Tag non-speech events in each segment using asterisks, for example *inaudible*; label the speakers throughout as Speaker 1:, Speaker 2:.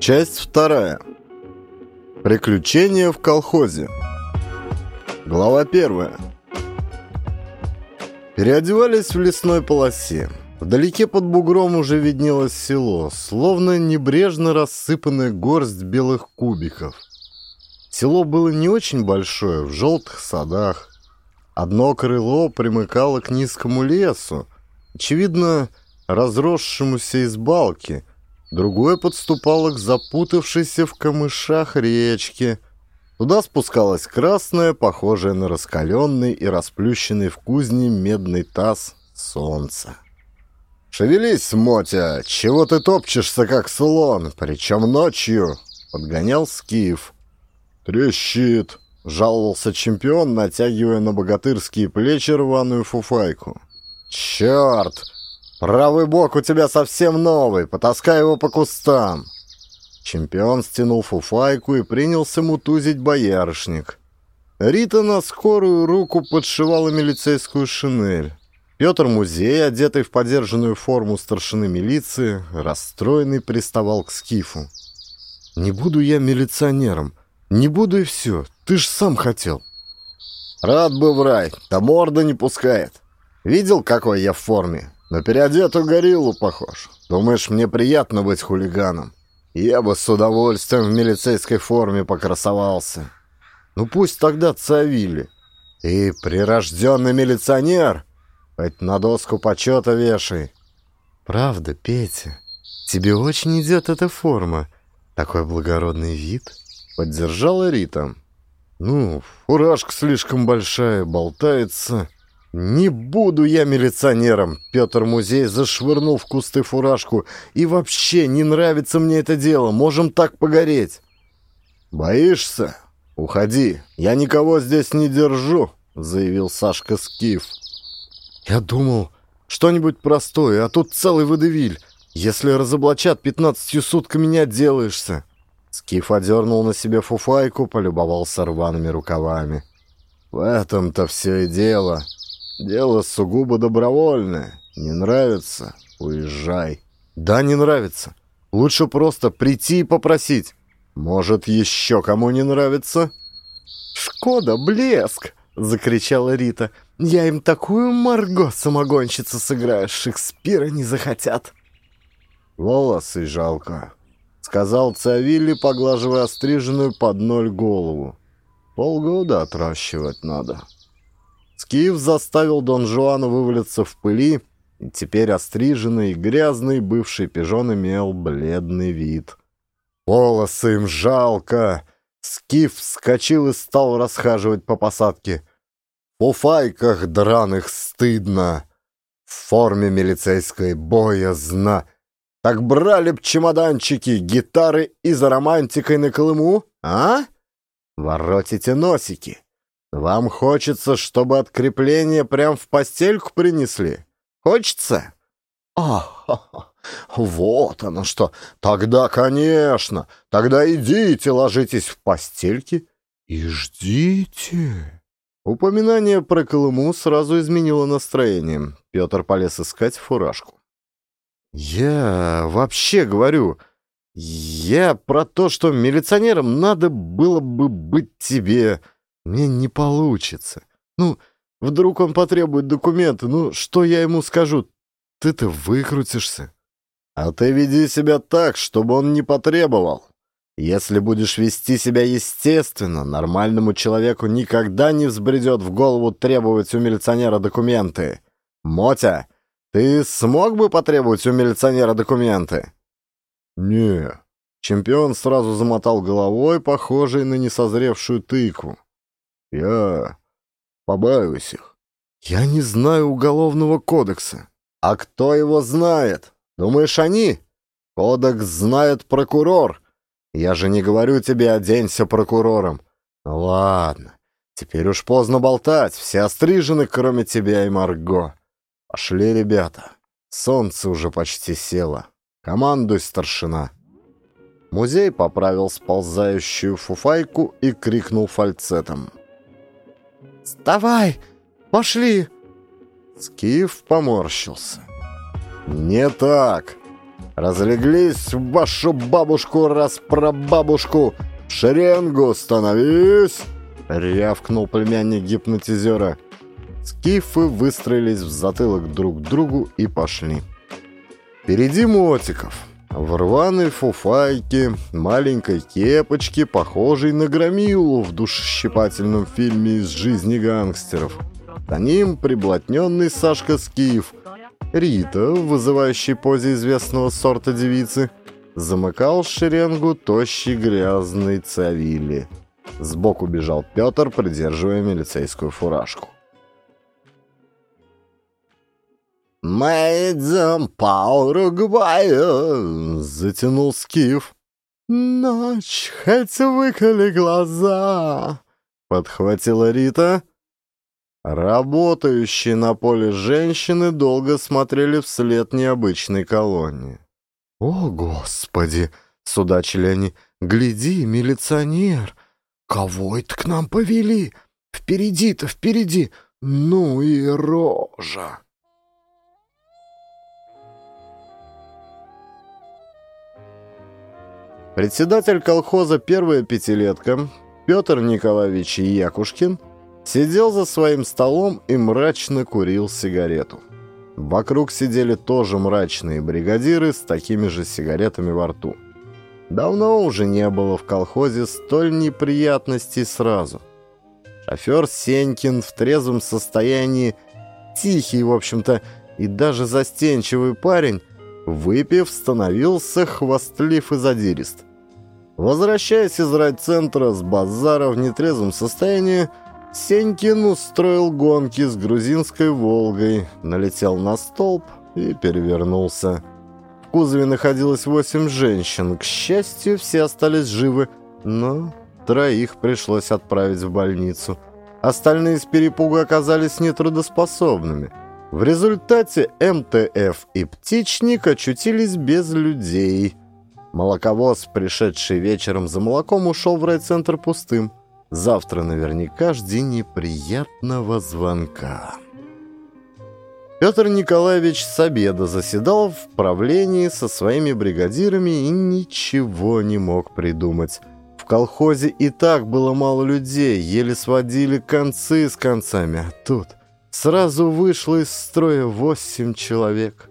Speaker 1: Часть вторая. Приключения в колхозе. Глава первая. Переодевались в лесной полосе. Вдалеке под бугром уже виднелось село, словно небрежно рассыпанная горсть белых кубиков. Село было не очень большое, в желтых садах. Одно крыло примыкало к низкому лесу, очевидно, разросшемуся из балки, другое подступало к запутавшейся в камышах речке. Туда спускалась красная, похожая на раскаленный и расплющенный в кузне медный таз солнца. «Шевелись, Мотя! Чего ты топчешься, как слон, причем ночью?» — подгонял Скиф. «Трещит!» — жаловался чемпион, натягивая на богатырские плечи рваную фуфайку. «Черт! Правый бок у тебя совсем новый, потаскай его по кустам!» Чемпион стянул фуфайку и принялся мутузить боярышник. Рита на скорую руку подшивала милицейскую шинель. Петр Музей, одетый в подержанную форму старшины милиции, расстроенный приставал к Скифу. «Не буду я милиционером. Не буду и все. Ты ж сам хотел». «Рад бы в рай, да морда не пускает. Видел, какой я в форме? На переодетую гориллу похож. Думаешь, мне приятно быть хулиганом? Я бы с удовольствием в милицейской форме покрасовался. Ну пусть тогда Цавили. И прирожденный милиционер...» Хоть на доску почета вешай. Правда, Петя, тебе очень идет эта форма. Такой благородный вид. Поддержала Рита. Ну, фуражка слишком большая, болтается. Не буду я милиционером. Петр Музей зашвырнул в кусты фуражку. И вообще, не нравится мне это дело. Можем так погореть. Боишься? Уходи. Я никого здесь не держу, заявил Сашка Скиф. Я думал, что-нибудь простое, а тут целый водевиль. Если разоблачат, пятнадцатью сутками не отделаешься. Скиф одернул на себе фуфайку, полюбовался рваными рукавами. В этом-то все и дело. Дело сугубо добровольное. Не нравится — уезжай. Да, не нравится. Лучше просто прийти и попросить. Может, еще кому не нравится? «Шкода, блеск!» — закричала Рита. Я им такую Марго самогонщицу сыграю, Шекспира не захотят. Волосы жалко, сказал Цавилли, поглаживая остриженную под ноль голову. Полгода отращивать надо. Скиф заставил Дон Жуана вывалиться в пыли, и теперь остриженный и грязный бывший пижон имел бледный вид. Волосы им жалко! Скиф вскочил и стал расхаживать по посадке фуфайках драных стыдно, в форме милицейской боязно. Так брали б чемоданчики, гитары и за романтикой на Колыму, а? Воротите носики. Вам хочется, чтобы открепление прям в постельку принесли? Хочется? Ах, вот оно что. Тогда, конечно. Тогда идите, ложитесь в постельки и ждите. Упоминание про Колыму сразу изменило настроение. Петр полез искать фуражку. «Я вообще говорю, я про то, что милиционером надо было бы быть тебе. Мне не получится. Ну, вдруг он потребует документы, ну, что я ему скажу? Ты-то выкрутишься. А ты веди себя так, чтобы он не потребовал. Если будешь вести себя естественно, нормальному человеку никогда не взбредет в голову требовать у милиционера документы. Мотя, ты смог бы потребовать у милиционера документы? Не. Чемпион сразу замотал головой, похожей на несозревшую тыкву. Я побаиваюсь их. Я не знаю уголовного кодекса. А кто его знает? Думаешь, они? Кодекс знает прокурор — я же не говорю тебе «оденься прокурором». Ладно, теперь уж поздно болтать, все острижены, кроме тебя и Марго. Пошли, ребята. Солнце уже почти село. Командуй, старшина. Музей поправил сползающую фуфайку и крикнул фальцетом. «Вставай! Пошли!» Скиф поморщился. «Не так!» Разлеглись в вашу бабушку, распробабушку! В шеренгу становись!» — рявкнул племянник гипнотизера. Скифы выстроились в затылок друг к другу и пошли. Впереди Мотиков. В рваной фуфайке, маленькой кепочке, похожей на громилу в душещипательном фильме из жизни гангстеров. За ним приблотненный Сашка Скиф, Рита, в вызывающей позе известного сорта девицы, замыкал шеренгу тощий грязный Цавили. Сбоку бежал Петр, придерживая милицейскую фуражку.
Speaker 2: «Мы идем по Уругваю», —
Speaker 1: затянул Скиф. «Ночь, хоть выколи глаза», — подхватила Рита. Работающие на поле женщины долго смотрели вслед необычной колонии. «О, Господи!» — судачили они. «Гляди, милиционер! Кого это к нам повели? Впереди-то, впереди! Ну и рожа!» Председатель колхоза «Первая пятилетка» Петр Николаевич Якушкин Сидел за своим столом и мрачно курил сигарету. Вокруг сидели тоже мрачные бригадиры с такими же сигаретами во рту. Давно уже не было в колхозе столь неприятностей сразу. Шофер Сенькин в трезвом состоянии, тихий, в общем-то, и даже застенчивый парень, выпив, становился хвастлив и задирист. Возвращаясь из райцентра с базара в нетрезвом состоянии, Сенькин устроил гонки с грузинской «Волгой», налетел на столб и перевернулся. В кузове находилось восемь женщин. К счастью, все остались живы, но троих пришлось отправить в больницу. Остальные с перепуга оказались нетрудоспособными. В результате МТФ и «Птичник» очутились без людей. Молоковоз, пришедший вечером за молоком, ушел в райцентр пустым. Завтра наверняка жди неприятного звонка. Петр Николаевич с обеда заседал в правлении со своими бригадирами и ничего не мог придумать. В колхозе и так было мало людей, еле сводили концы с концами, а тут сразу вышло из строя восемь человек.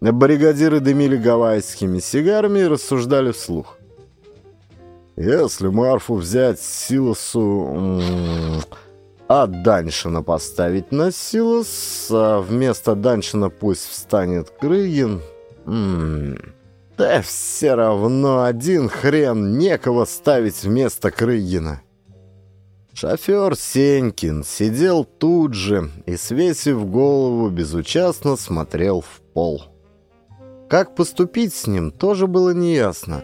Speaker 1: Бригадиры дымили гавайскими сигарами и рассуждали вслух. Если Марфу взять Силосу, а Даньшина поставить на Силос, а вместо Даньшина пусть встанет Крыгин, да все равно один хрен некого ставить вместо Крыгина. Шофер Сенькин сидел тут же и, свесив голову, безучастно смотрел в пол. Как поступить с ним, тоже было неясно.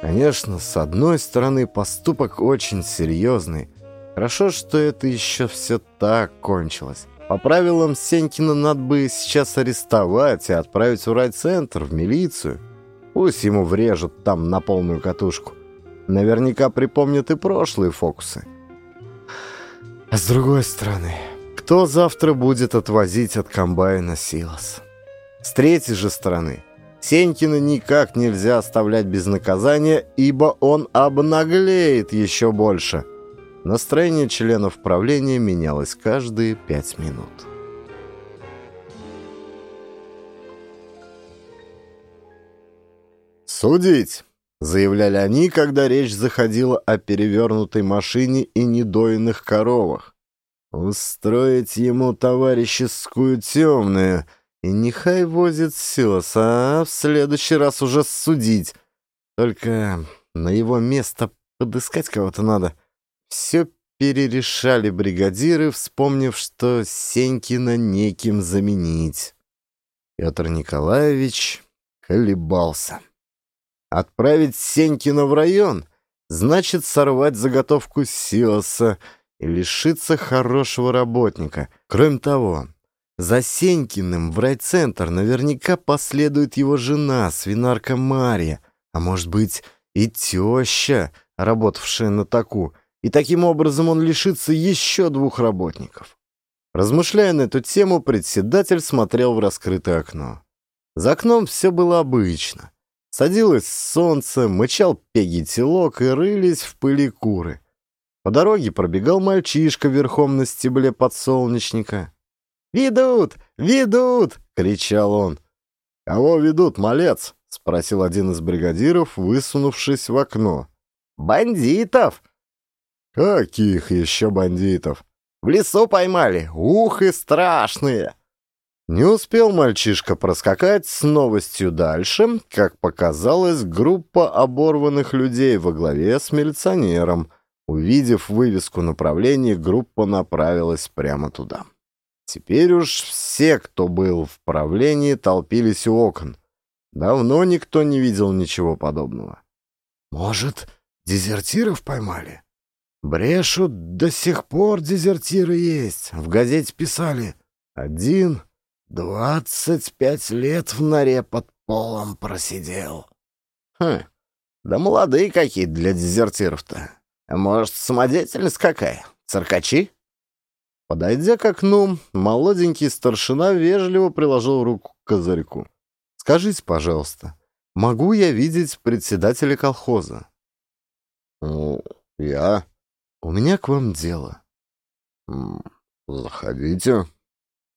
Speaker 1: Конечно, с одной стороны, поступок очень серьезный. Хорошо, что это еще все так кончилось. По правилам Сенькина надо бы сейчас арестовать и отправить в райцентр, в милицию. Пусть ему врежут там на полную катушку. Наверняка припомнят и прошлые фокусы. А с другой стороны, кто завтра будет отвозить от комбайна Силос? С третьей же стороны, Сенькина никак нельзя оставлять без наказания, ибо он обнаглеет еще больше. Настроение членов правления менялось каждые пять минут. «Судить!» — заявляли они, когда речь заходила о перевернутой машине и недоенных коровах. «Устроить ему товарищескую темную!» И нехай возит Силоса, а в следующий раз уже судить. Только на его место подыскать кого-то надо. Все перерешали бригадиры, вспомнив, что Сенькина неким заменить. Петр Николаевич колебался. Отправить Сенькина в район значит сорвать заготовку Силоса и лишиться хорошего работника. Кроме того, за Сенькиным в райцентр наверняка последует его жена, свинарка Мария, а может быть и теща, работавшая на таку, и таким образом он лишится еще двух работников. Размышляя на эту тему, председатель смотрел в раскрытое окно. За окном все было обычно. Садилось солнце, мычал пегий-телок и рылись в пыли куры. По дороге пробегал мальчишка верхом на стебле подсолнечника. «Ведут! Ведут!» — кричал он. «Кого ведут, малец?» — спросил один из бригадиров, высунувшись в окно. «Бандитов!» «Каких еще бандитов?» «В лесу поймали! Ух и страшные!» Не успел мальчишка проскакать с новостью дальше, как показалась группа оборванных людей во главе с милиционером. Увидев вывеску направлений, группа направилась прямо туда. Теперь уж все, кто был в правлении, толпились у окон. Давно никто не видел ничего подобного.
Speaker 2: «Может, дезертиров поймали?» «Брешут, до сих пор дезертиры есть. В газете писали. Один Двадцать пять лет в норе под полом просидел.
Speaker 1: Хм, да молодые какие для дезертиров-то. Может, самодеятельность какая? Циркачи? Подойдя к окну, молоденький старшина вежливо приложил руку к козырьку. «Скажите, пожалуйста, могу я видеть председателя колхоза?»
Speaker 2: «Ну, я...»
Speaker 1: «У меня к вам дело».
Speaker 2: «Заходите».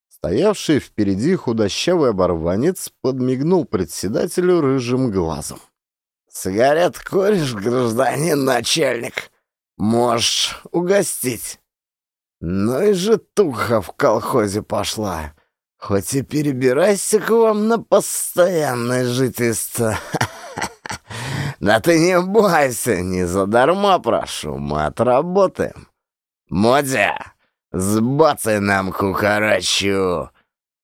Speaker 1: Стоявший впереди худощавый оборванец подмигнул председателю рыжим глазом.
Speaker 2: «Сигарет куришь, гражданин начальник? Можешь угостить». Ну и же туха в колхозе пошла. Хоть и перебирайся к вам на постоянное жительство. *laughs* Да ты не бойся, не задарма прошу, мы отработаем. Модя, Сбацай нам кухарачу!»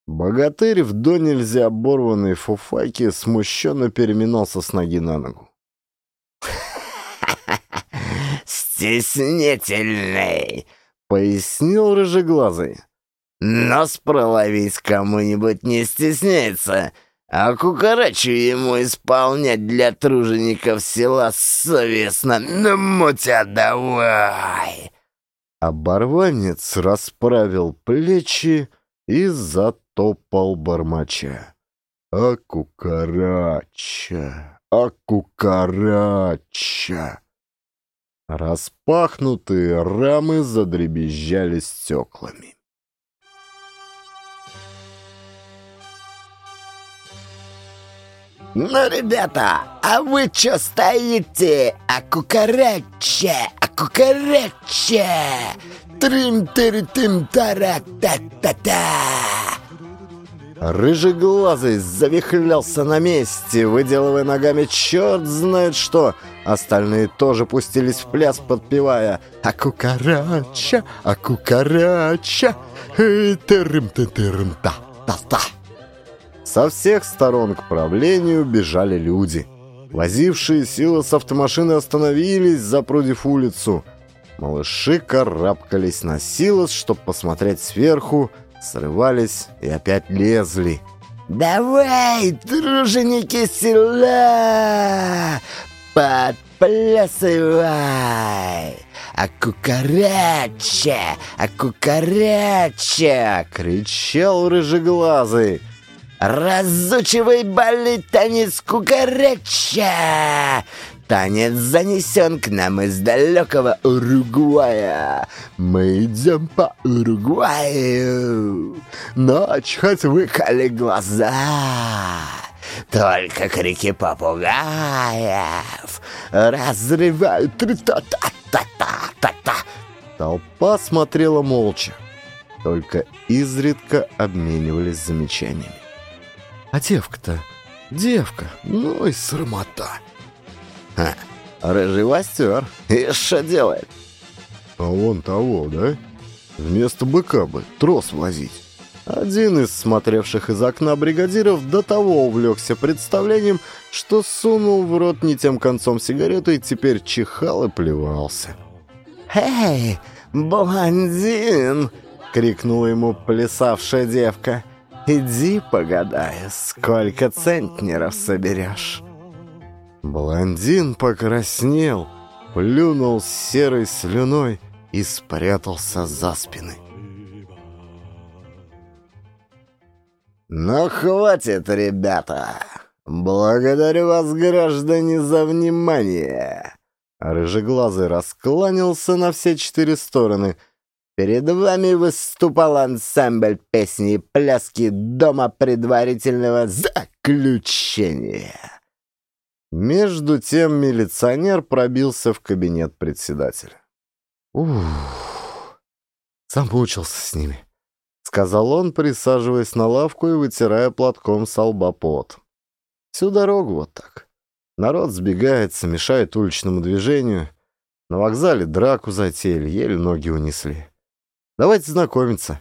Speaker 1: Богатырь в до нельзя оборванной фуфайке смущенно переминался с ноги на ногу. *laughs*
Speaker 2: «Стеснительный!»
Speaker 1: — пояснил рыжеглазый.
Speaker 2: «Нос проловить кому-нибудь не стесняется, а кукарачу ему исполнять для тружеников села совестно. Ну, мутя давай!»
Speaker 1: Оборванец расправил плечи и затопал бормоча. А кукарача, а кукарача. Распахнутые рамы задребезжали стеклами.
Speaker 2: «Ну, ребята, а вы чё стоите? А кукарача, а кукарача! Трим-тыры-тым-тара-та-та-та!»
Speaker 1: Рыжеглазый завихлялся на месте, выделывая ногами черт знает что. Остальные тоже пустились в пляс, подпевая «А кукарача, а кукарача, тырым-ты-тырым-та-та-та!» Со всех сторон к правлению бежали люди. Возившие силы с автомашины остановились, запрудив улицу. Малыши карабкались на силос, чтобы посмотреть сверху, срывались и опять лезли.
Speaker 2: «Давай, труженики села! Подплясывай! А кукарача! А кукарача!»
Speaker 1: — кричал рыжеглазый.
Speaker 2: Разучивай балет танец кукарача! Танец занесен к нам из далекого Уругвая. Мы идем по Уругваю. Ночь хоть выколи глаза. Только крики попугаев разрывают та-та-та-та-та-та.
Speaker 1: Толпа смотрела молча, только изредка обменивались замечаниями. А девка-то, девка, ну и срамота.
Speaker 2: Ха, рыжий востер, и что делает?
Speaker 1: А вон того, да? Вместо быка бы трос возить. Один из смотревших из окна бригадиров до того увлекся представлением, что сунул в рот не тем концом сигарету и теперь чихал и плевался.
Speaker 2: «Эй, блондин!» — крикнула ему плясавшая девка — Иди погадай, сколько центнеров соберешь.
Speaker 1: Блондин покраснел, плюнул серой слюной и спрятался за спиной.
Speaker 2: «Ну, хватит, ребята! Благодарю вас, граждане, за внимание!»
Speaker 1: Рыжеглазый раскланялся на все четыре стороны.
Speaker 2: «Перед вами выступал ансамбль песни и пляски Дома предварительного заключения».
Speaker 1: Между тем милиционер пробился в кабинет председателя.
Speaker 2: «Ух, замучился с ними», —
Speaker 1: сказал он, присаживаясь на лавку и вытирая платком со лба пот. «Всю дорогу вот так. Народ сбегается, мешает уличному движению. На вокзале драку затеяли, еле ноги унесли. Давайте знакомиться.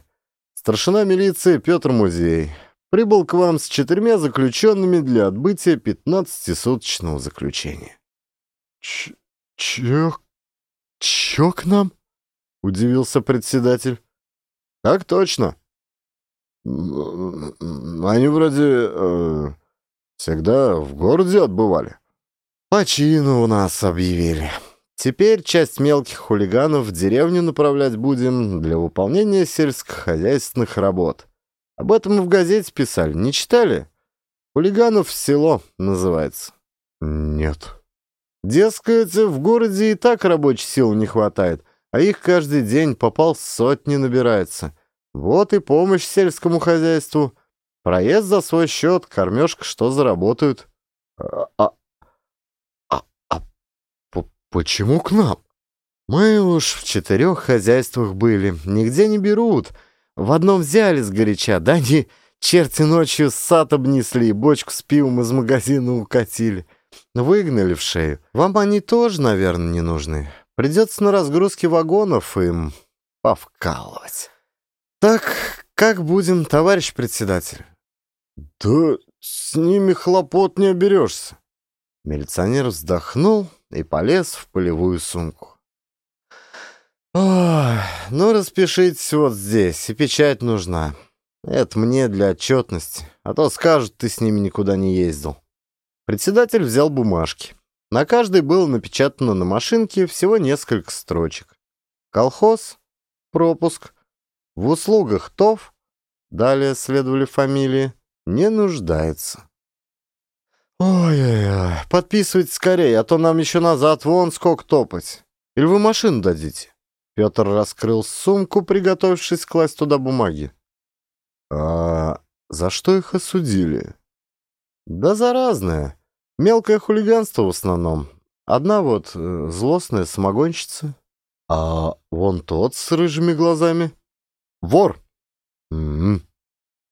Speaker 1: Старшина милиции Петр Музей прибыл к вам с четырьмя заключенными для отбытия пятнадцатисуточного заключения».
Speaker 2: Ч «Чё? Чё к нам?» — удивился председатель.
Speaker 1: «Так точно. Они вроде э, всегда в городе отбывали».
Speaker 2: «По чину у нас объявили. Теперь часть мелких хулиганов в деревню направлять будем для выполнения сельскохозяйственных работ». Об этом в газете писали. Не читали? Хулиганов в село называется.
Speaker 1: Нет.
Speaker 2: Дескать, в городе и так рабочей силы не хватает, а их каждый день попал сотни набирается. Вот и помощь сельскому хозяйству. Проезд за свой счет, кормежка что заработают.
Speaker 1: А, а, а, а почему к нам?
Speaker 2: Мы уж в четырех хозяйствах были, нигде не берут — в одном взяли сгоряча, да они черти ночью сад обнесли, бочку с пивом из магазина укатили. Выгнали в шею. Вам они тоже, наверное, не нужны. Придется на разгрузке вагонов им повкалывать. Так, как будем, товарищ председатель?
Speaker 1: Да с ними хлопот не оберешься.
Speaker 2: Милиционер вздохнул и полез в полевую сумку. Ой, ну распишитесь вот здесь, и печать нужна. Это мне для отчетности, а то скажут, ты с ними никуда не ездил. Председатель взял бумажки. На каждой было напечатано на машинке всего несколько строчек. Колхоз, пропуск, в услугах ТОВ, далее следовали фамилии, не нуждается. Ой-ой-ой, подписывайте скорее, а то нам еще назад вон сколько топать. Или вы машину дадите? Петр раскрыл сумку, приготовившись класть туда бумаги.
Speaker 1: «А за что их осудили?»
Speaker 2: «Да за разное. Мелкое хулиганство в основном. Одна вот э, злостная самогонщица.
Speaker 1: А вон тот с рыжими глазами?»
Speaker 2: «Вор».
Speaker 1: «М -м,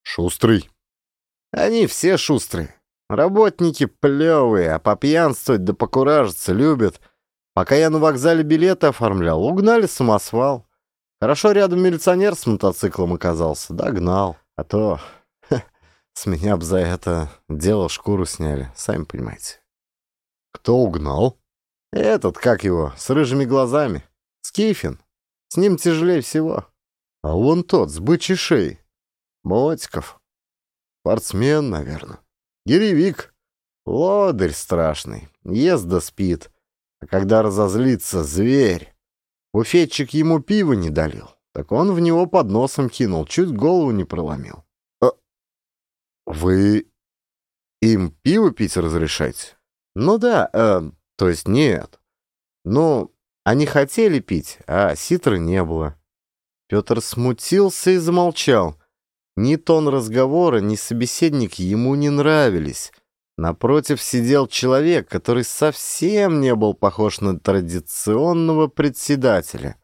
Speaker 1: шустрый».
Speaker 2: «Они все шустрые. Работники плевые, а попьянствовать да покуражиться любят». Пока я на вокзале билеты оформлял, угнали самосвал. Хорошо рядом милиционер с мотоциклом оказался, догнал. А то с меня б за это дело шкуру сняли, сами понимаете.
Speaker 1: Кто угнал?
Speaker 2: Этот, как его, с рыжими глазами. Скифин. С ним тяжелее всего.
Speaker 1: А вон тот, с бычьей шеей.
Speaker 2: Мотиков.
Speaker 1: Спортсмен, наверное.
Speaker 2: Гиревик. Лодырь страшный. Ест да спит. А когда разозлится зверь, буфетчик ему пива не долил, так он в него под носом кинул, чуть голову не проломил.
Speaker 1: Вы им пиво пить разрешаете?
Speaker 2: Ну да, э, то есть нет. Ну, они хотели пить, а ситры не было. Петр смутился и замолчал. Ни тон разговора, ни собеседник ему не нравились. Напротив сидел человек, который совсем не был похож на традиционного председателя.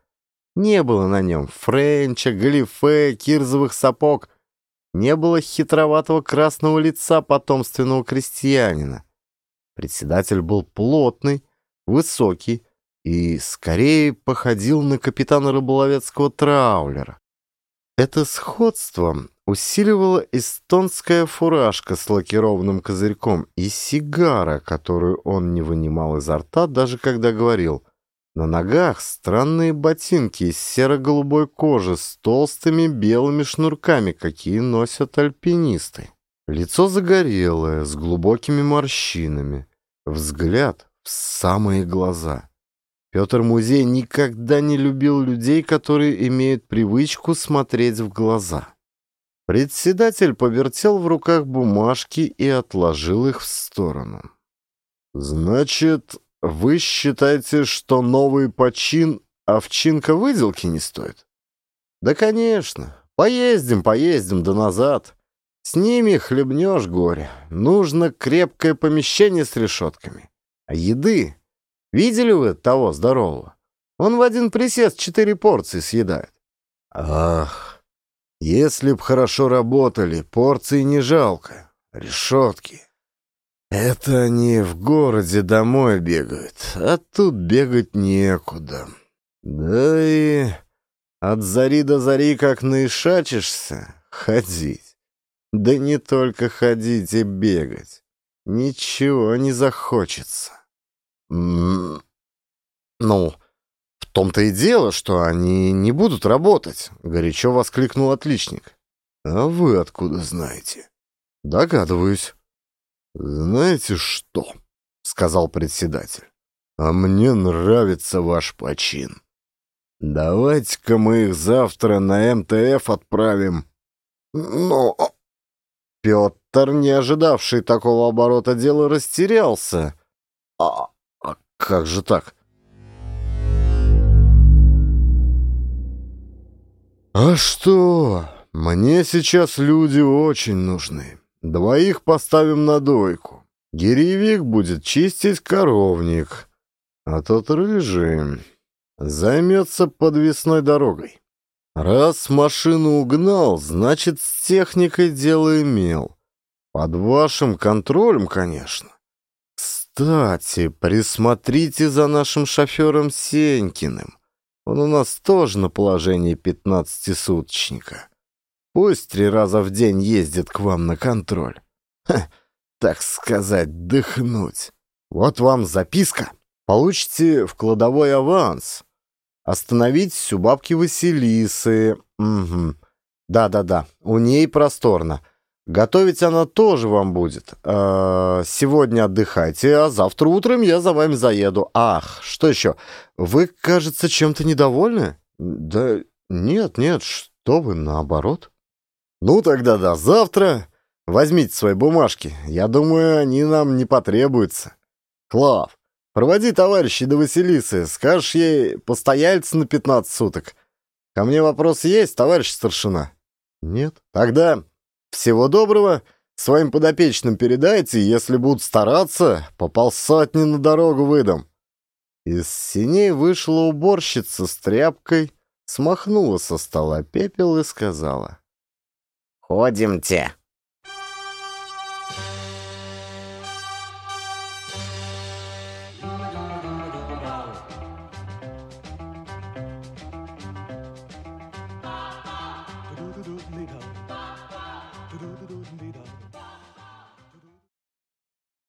Speaker 2: Не было на нем френча, галифе, кирзовых сапог. Не было хитроватого красного лица потомственного крестьянина. Председатель был плотный, высокий и скорее походил на капитана рыболовецкого траулера. Это сходство усиливала эстонская фуражка с лакированным козырьком и сигара, которую он не вынимал изо рта, даже когда говорил. На ногах странные ботинки из серо-голубой кожи с толстыми белыми шнурками, какие носят альпинисты. Лицо загорелое, с глубокими морщинами. Взгляд в самые глаза. Петр Музей никогда не любил людей, которые имеют привычку смотреть в глаза.
Speaker 1: Председатель повертел в руках бумажки и отложил их в сторону. «Значит, вы считаете, что новый почин овчинка выделки не стоит?» «Да, конечно. Поездим, поездим, да назад. С ними хлебнешь горе. Нужно крепкое помещение с решетками. А еды? Видели вы того здорового? Он в один присест четыре порции съедает. Ах, если б хорошо работали, порции не жалко. Решетки. Это они в городе домой бегают, а тут бегать некуда. Да и от зари до зари как наишачишься, ходить. Да не только ходить и бегать. Ничего не захочется. М -м ну, в том-то и дело, что они не будут работать, горячо воскликнул отличник. А вы откуда знаете? Догадываюсь. Знаете что? сказал председатель. А мне нравится ваш почин. Давайте-ка мы их завтра на МТФ отправим. Но Петр, не ожидавший такого оборота дела, растерялся. А, а как же так? А что? Мне сейчас люди очень нужны. Двоих поставим на дойку. Гиревик будет чистить коровник, а тот рыжий займется подвесной дорогой. Раз машину угнал, значит, с техникой дело имел. Под вашим контролем, конечно. Кстати, присмотрите за нашим шофером Сенькиным. Он у нас тоже на положении пятнадцатисуточника. Пусть три раза в день ездит к вам на контроль. Ха, так сказать, дыхнуть. Вот вам записка. Получите в кладовой аванс. Остановитесь у бабки Василисы. Да-да-да, у ней просторно. Готовить она тоже вам будет. Э, сегодня отдыхайте, а завтра утром я за вами заеду. Ах, что еще? Вы, кажется, чем-то недовольны? Да нет, нет, что вы, наоборот. Ну тогда до завтра. Возьмите свои бумажки. Я думаю, они нам не потребуются. Клав, проводи товарищей до Василисы. Скажешь ей постояльца на 15 суток. Ко мне вопрос есть, товарищ старшина? Нет? Тогда всего доброго. Своим подопечным передайте, если будут стараться, по полсотни на дорогу выдам. Из синей вышла уборщица с тряпкой, смахнула со стола пепел и сказала. «Ходимте».